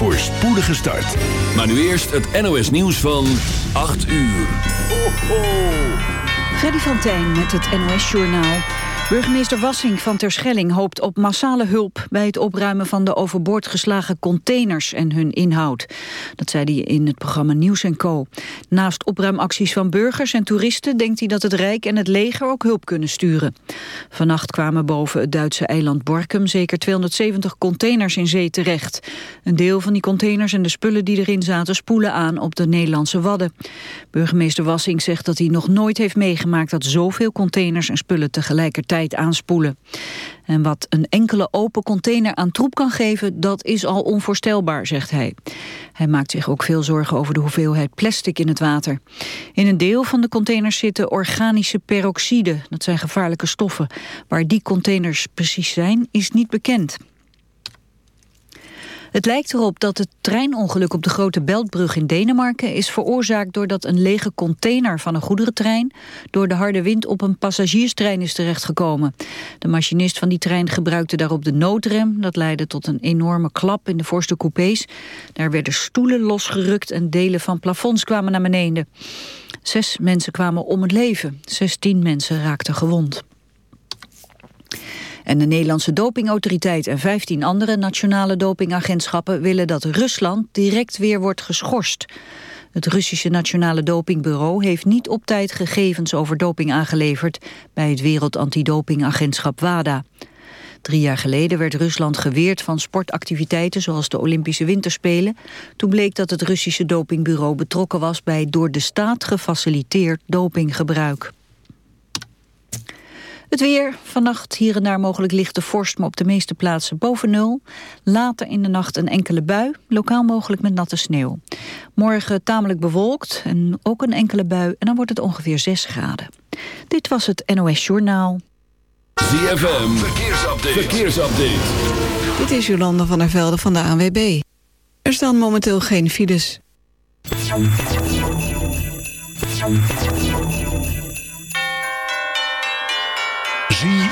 voor spoedige start. Maar nu eerst het NOS nieuws van 8 uur. Ho, ho. Freddy van met het NOS Journaal. Burgemeester Wassing van Terschelling hoopt op massale hulp... bij het opruimen van de overboord geslagen containers en hun inhoud. Dat zei hij in het programma Nieuws Co. Naast opruimacties van burgers en toeristen... denkt hij dat het Rijk en het leger ook hulp kunnen sturen. Vannacht kwamen boven het Duitse eiland Borkum... zeker 270 containers in zee terecht. Een deel van die containers en de spullen die erin zaten... spoelen aan op de Nederlandse Wadden. Burgemeester Wassing zegt dat hij nog nooit heeft meegemaakt... dat zoveel containers en spullen tegelijkertijd aanspoelen. En wat een enkele open container aan troep kan geven, dat is al onvoorstelbaar, zegt hij. Hij maakt zich ook veel zorgen over de hoeveelheid plastic in het water. In een deel van de containers zitten organische peroxide, dat zijn gevaarlijke stoffen. Waar die containers precies zijn, is niet bekend. Het lijkt erop dat het treinongeluk op de Grote Beltbrug in Denemarken is veroorzaakt doordat een lege container van een goederentrein door de harde wind op een passagierstrein is terechtgekomen. De machinist van die trein gebruikte daarop de noodrem. Dat leidde tot een enorme klap in de voorste coupés. Daar werden stoelen losgerukt en delen van plafonds kwamen naar beneden. Zes mensen kwamen om het leven. Zestien mensen raakten gewond. En de Nederlandse dopingautoriteit en 15 andere nationale dopingagentschappen willen dat Rusland direct weer wordt geschorst. Het Russische Nationale Dopingbureau heeft niet op tijd gegevens over doping aangeleverd bij het Wereld Antidopingagentschap WADA. Drie jaar geleden werd Rusland geweerd van sportactiviteiten zoals de Olympische Winterspelen. Toen bleek dat het Russische dopingbureau betrokken was bij door de staat gefaciliteerd dopinggebruik. Het weer, vannacht hier en daar mogelijk lichte vorst... maar op de meeste plaatsen boven nul. Later in de nacht een enkele bui, lokaal mogelijk met natte sneeuw. Morgen tamelijk bewolkt en ook een enkele bui... en dan wordt het ongeveer 6 graden. Dit was het NOS Journaal. ZFM, verkeersupdate. verkeersupdate. Dit is Jolanda van der Velde van de ANWB. Er staan momenteel geen files.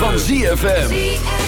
van ZFM.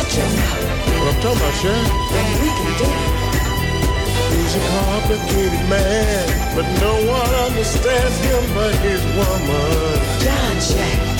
What I'm talking about, Sharon? He's a complicated man, but no one understands him but his woman. John Shack.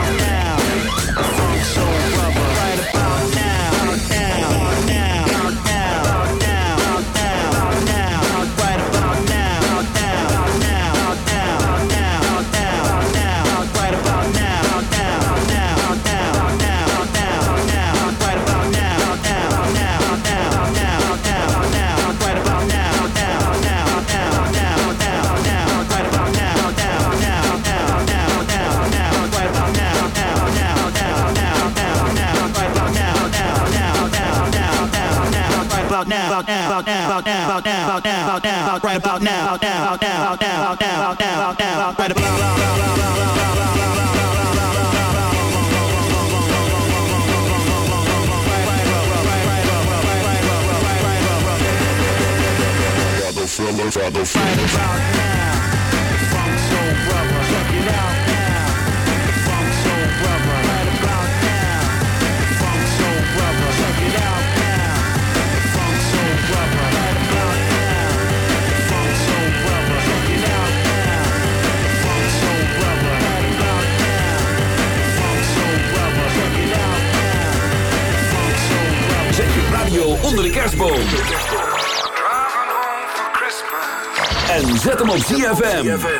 Now. FM.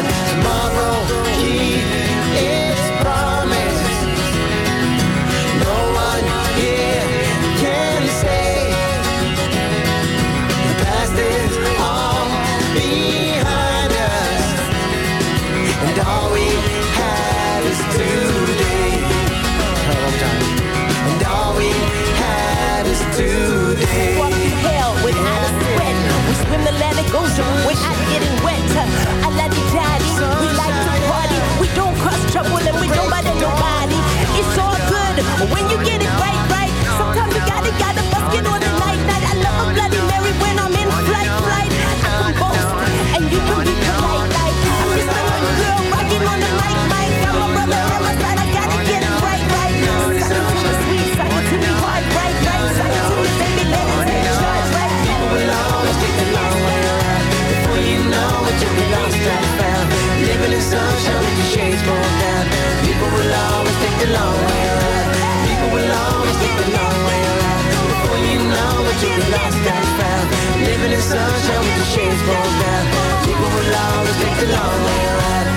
sunshine with the shades pulled down. People will always take the long way around.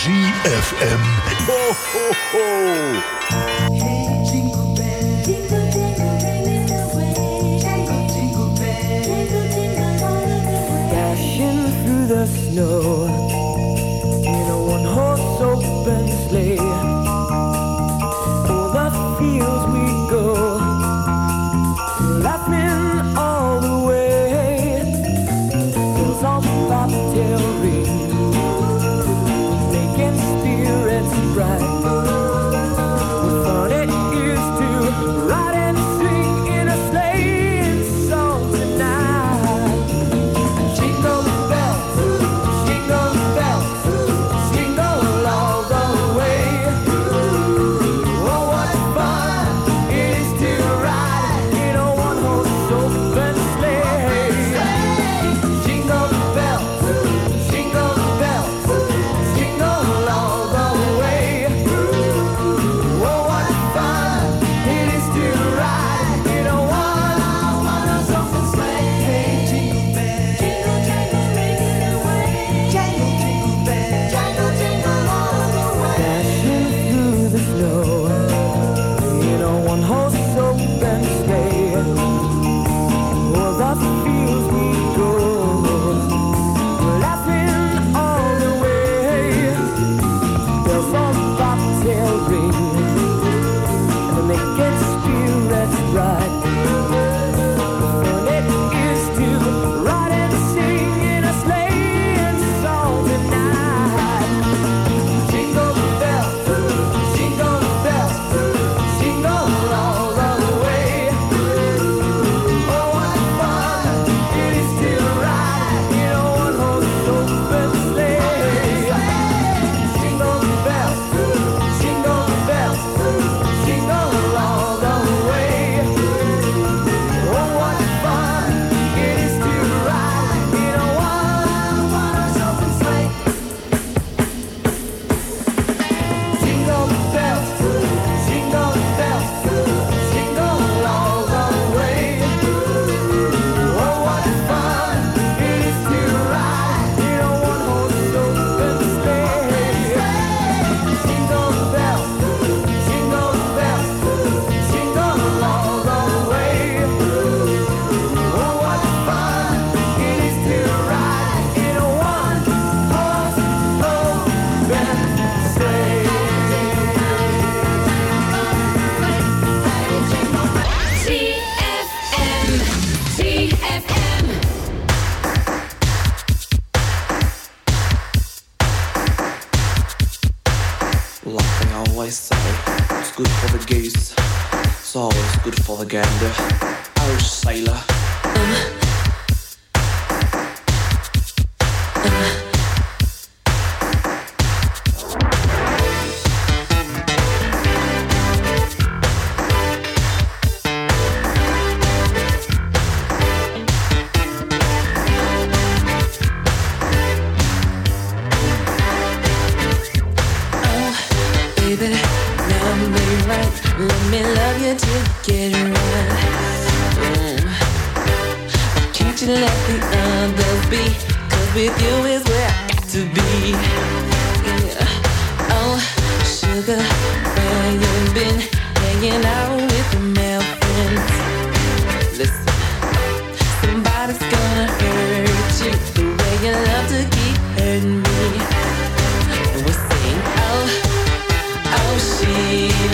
ZFM. Ho, ho, ho. Hey, jingle bell. Jingle Dashing through the snow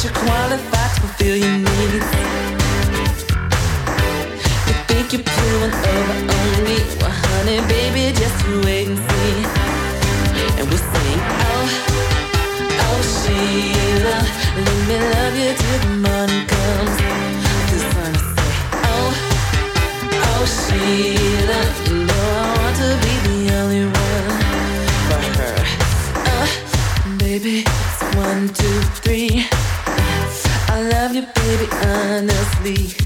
that you're qualified to fulfill your needs. You think you're pulling over on me, well, honey, baby, just wait and see. And we sing, oh, oh, Sheila, let me love you till the morning comes. Cause when I say, oh, oh, Sheila. sleep.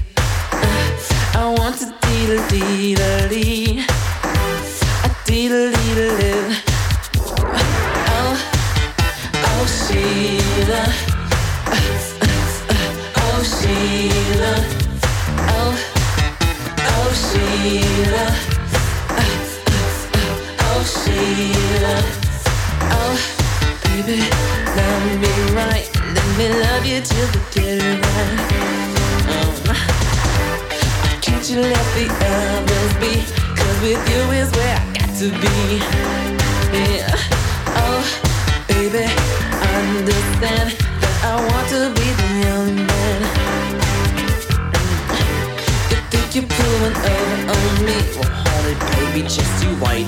white.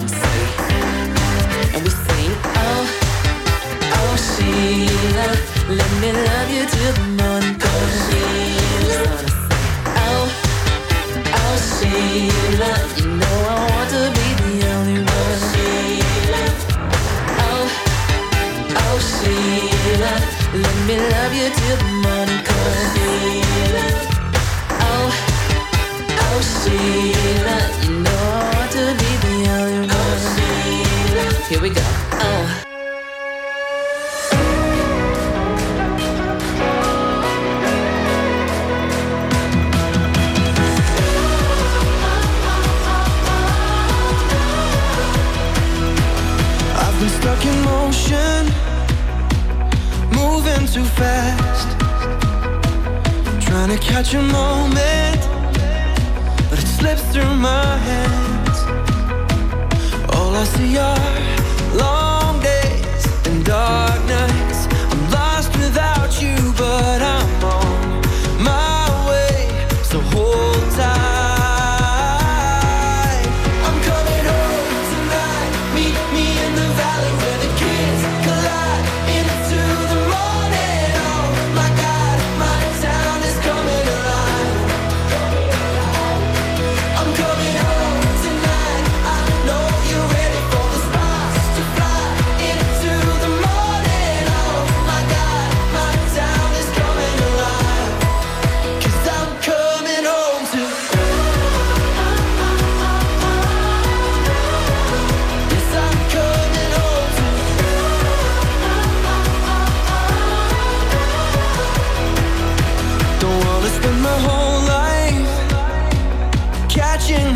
And we say, oh, oh, Sheila, let me love.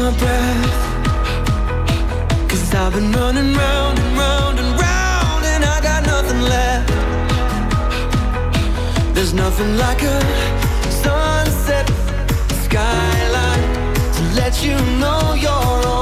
my breath. Cause I've been running round and round and round, and I got nothing left. There's nothing like a sunset skyline to let you know you're on.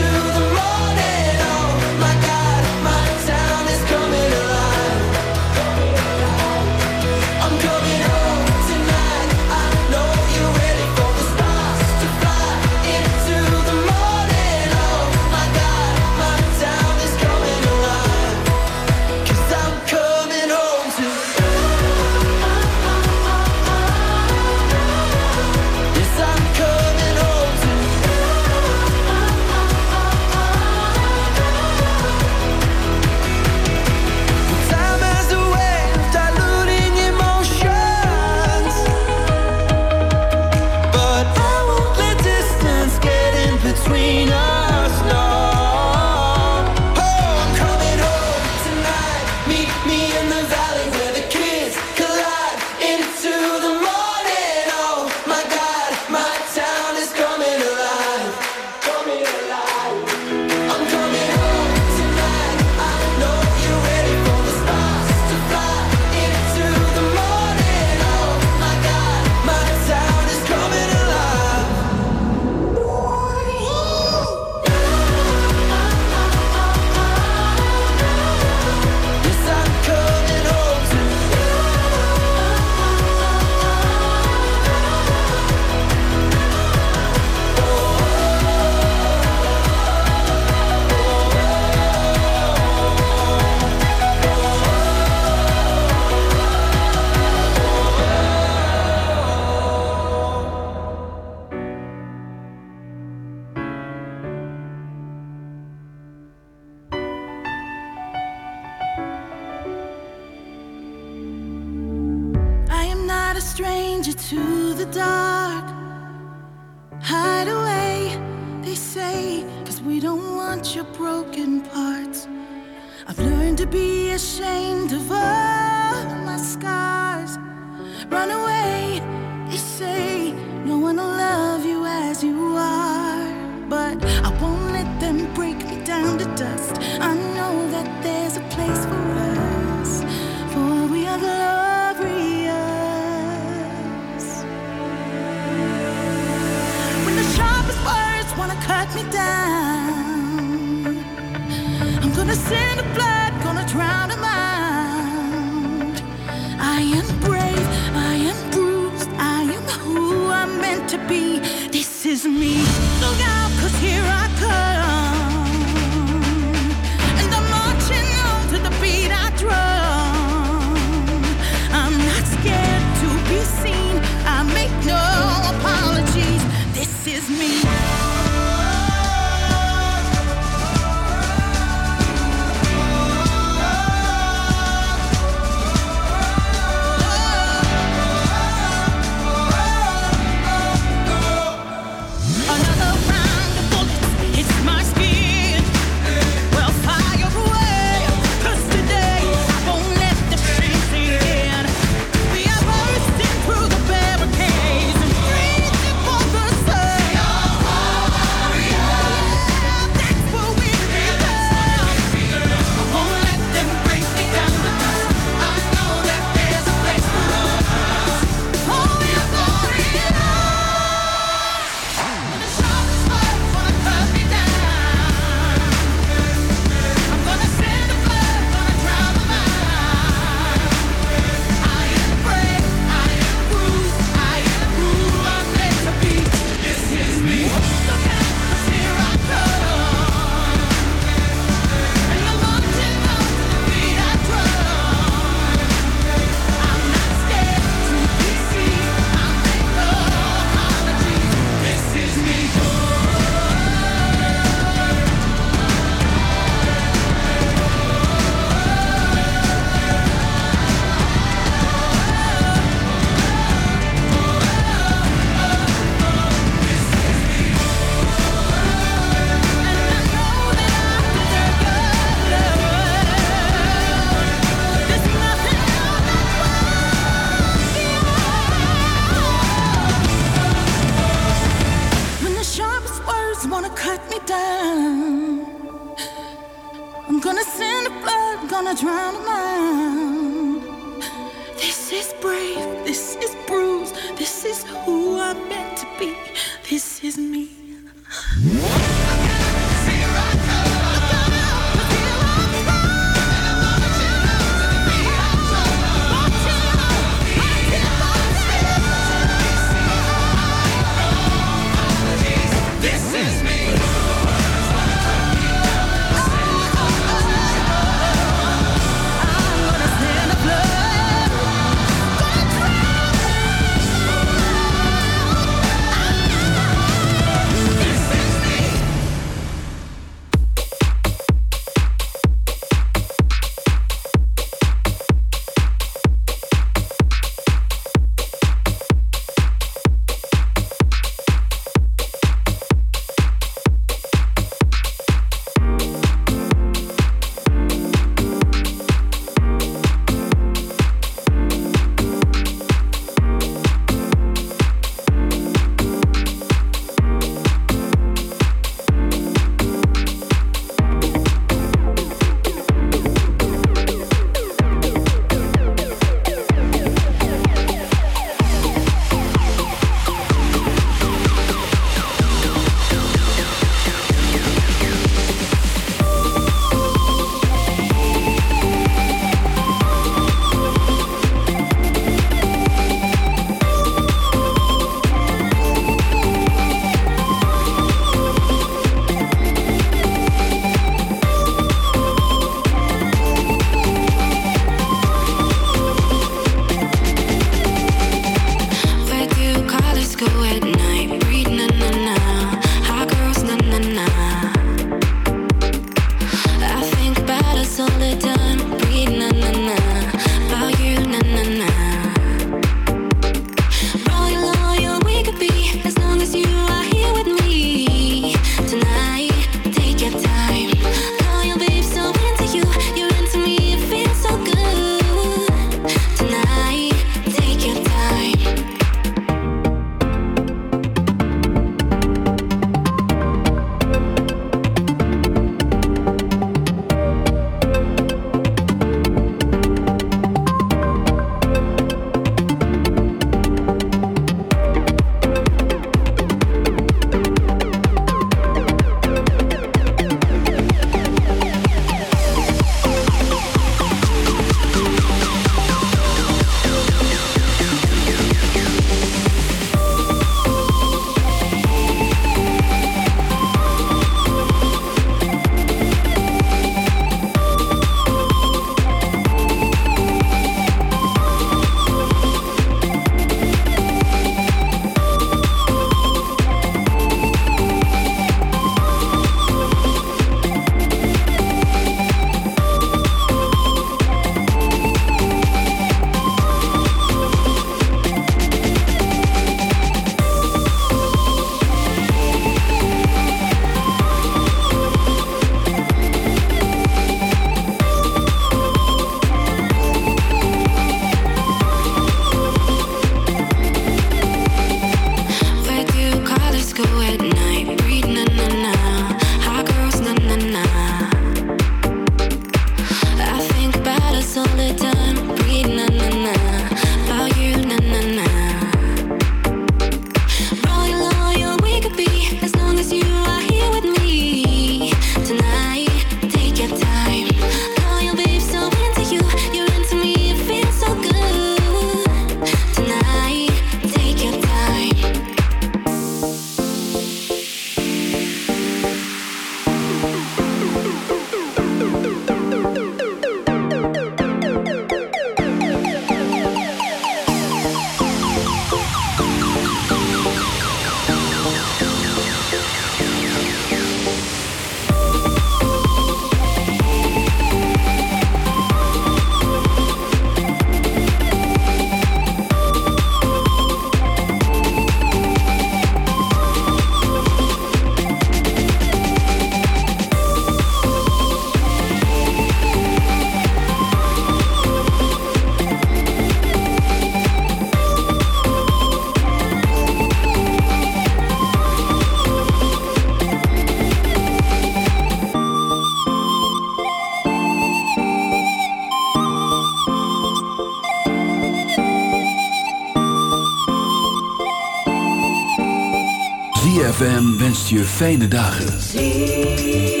Je fijne dagen.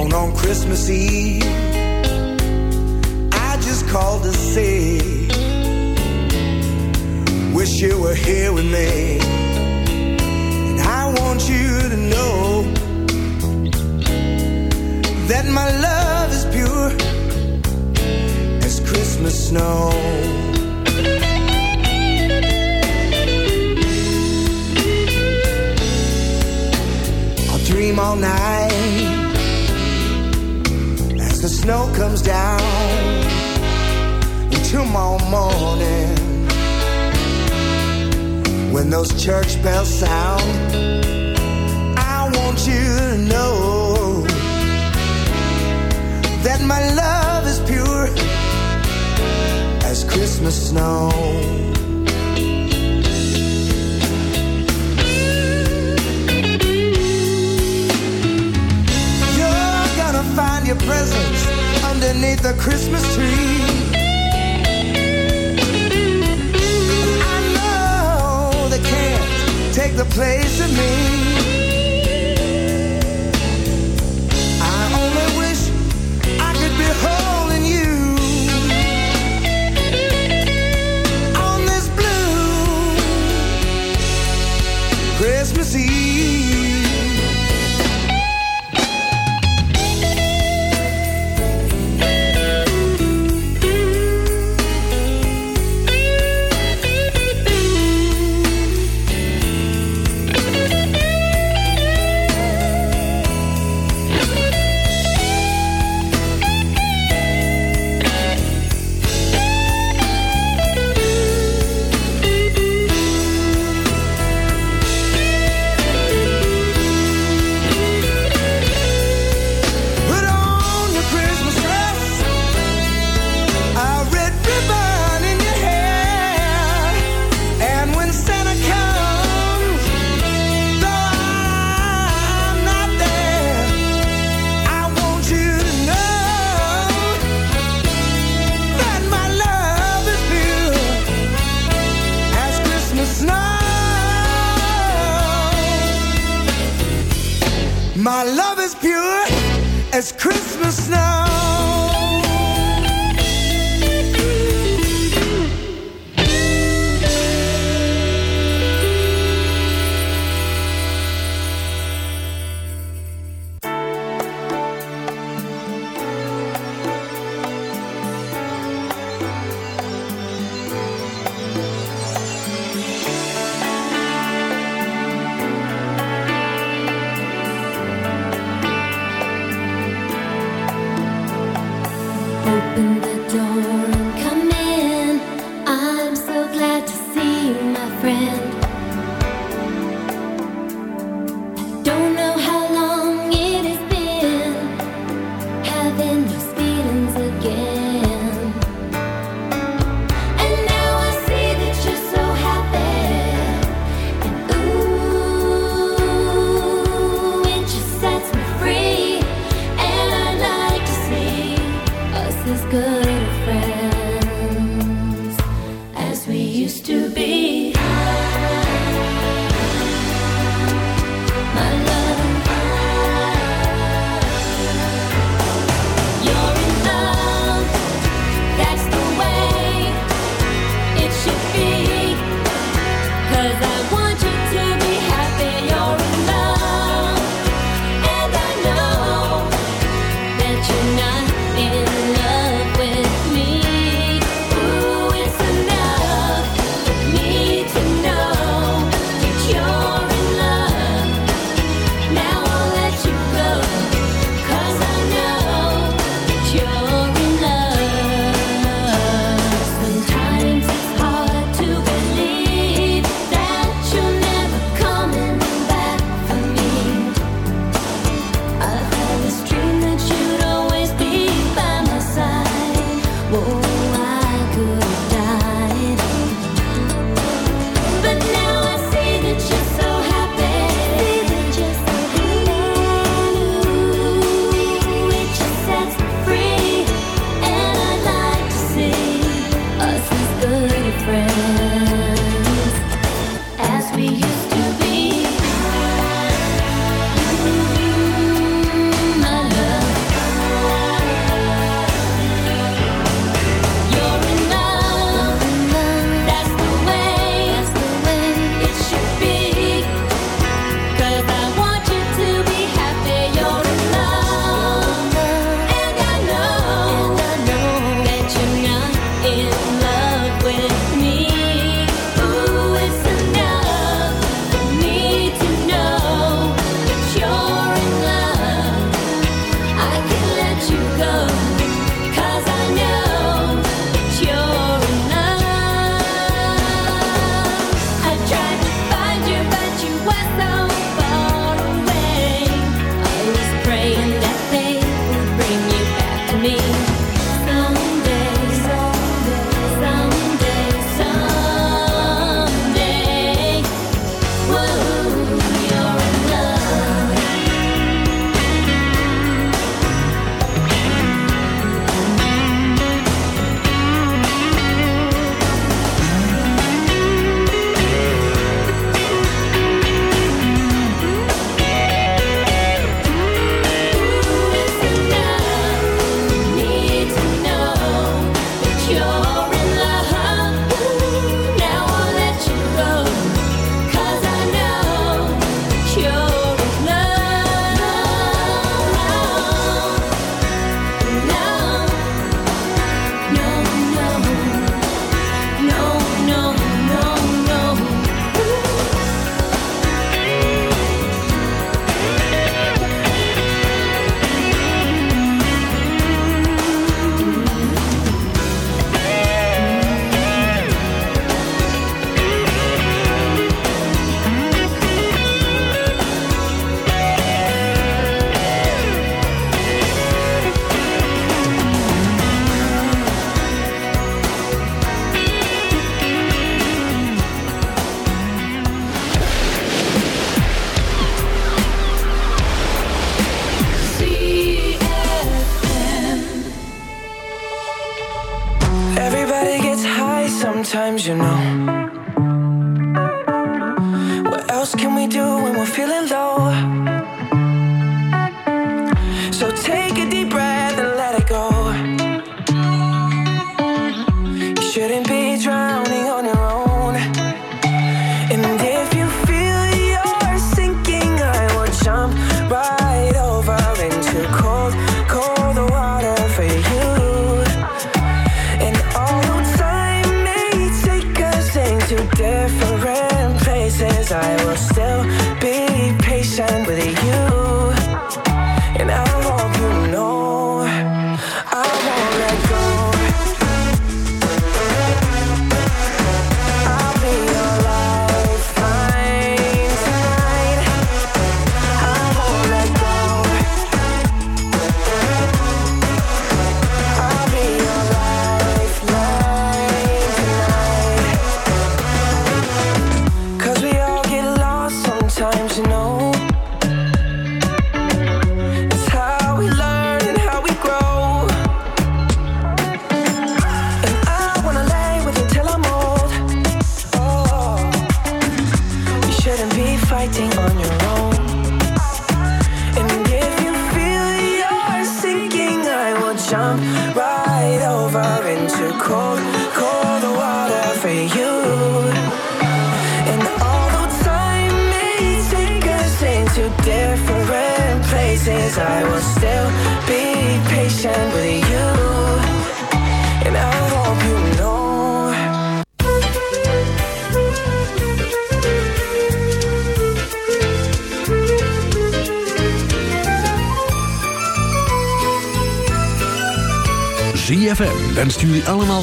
On Christmas Eve. I just called to say, wish you were here with me. And I want you to know that my love is pure as Christmas snow. I'll dream all night as the snow comes down and tomorrow morning. When those church bells sound I want you to know that my love is pure as Christmas snow your presents underneath the Christmas tree. I know they can't take the place of me.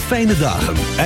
Fijne dagen.